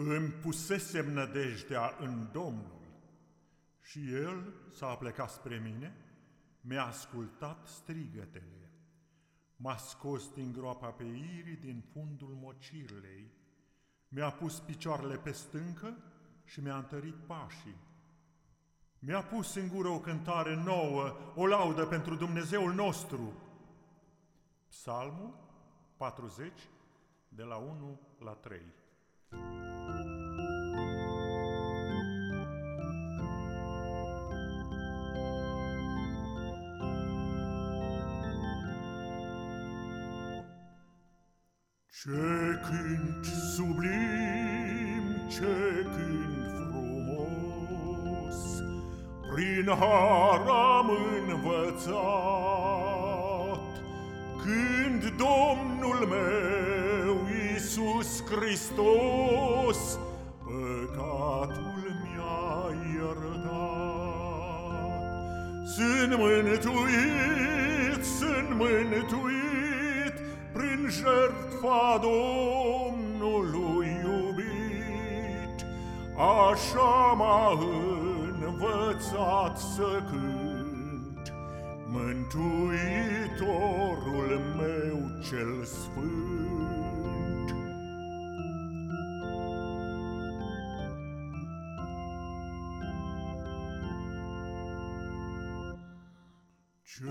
Îmi pusesem nădejdea în Domnul și El s-a plecat spre mine, mi-a ascultat strigătele, m-a scos din groapa pe irii din fundul mocirlei, mi-a pus picioarele pe stâncă și mi-a întărit pașii. Mi-a pus în gură o cântare nouă, o laudă pentru Dumnezeul nostru. Psalmul 40, de la 1 la 3. Ce cânt sublim, ce cânt frumos, Prin har am învățat, Când Domnul meu, Iisus Hristos, Păcatul mi-a iertat. Sunt mântuit, sunt mântuit, prin jertfa Domnului iubit, așa m-a învățat să cânt, Mântuitorul meu cel sfânt. Ce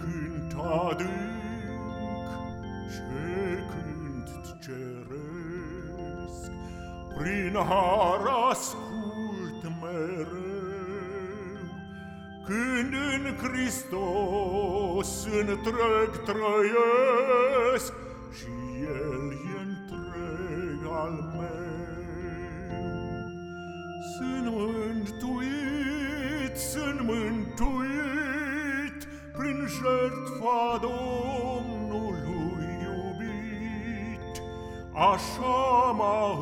cânt adânc, ce cânt ceresc, Prin har ascult mereu, Când în Hristos întreg trăiesc Și El e întreg al meu. Sunt mântuit, sunt mântuit Prin jertfa Domnului Așa m-a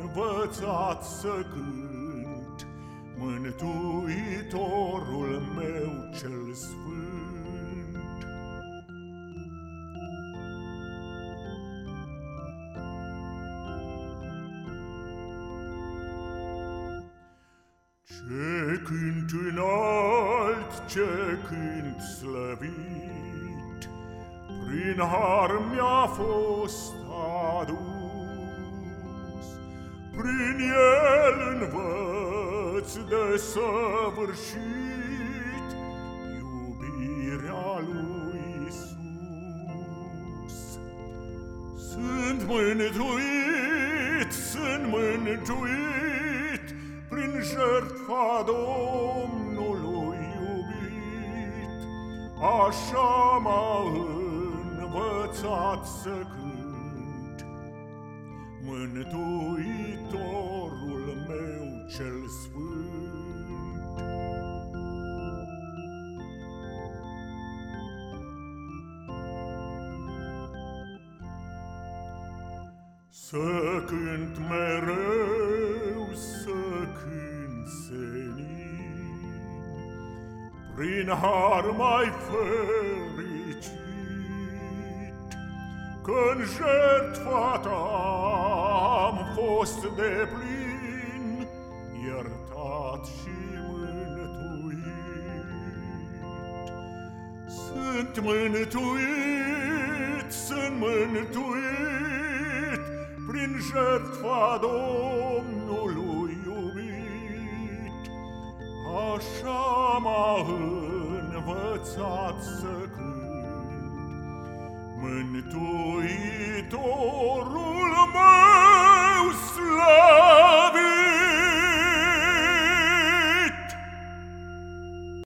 învățat să cânt Mântuitorul meu cel sfânt. Ce cânt înalt, ce cânt slăvit, Prin har mi-a fost Prin el învăț de săvârșit Iubirea lui Isus. Sunt mântuit, sunt mântuit, prin jertfa Domnului iubit, așa m-a învățat să cânt, Mântuitorul Să cânt mereu, să cânt senin, Prin har mai fericit, Că-n jertfa ta am fost de plin, Iertat și mântuit. Sunt mântuit, sunt mântuit, Prin jertfa Domnului iubit, Așa m-a învățat să cânt, Mântuitorul meu.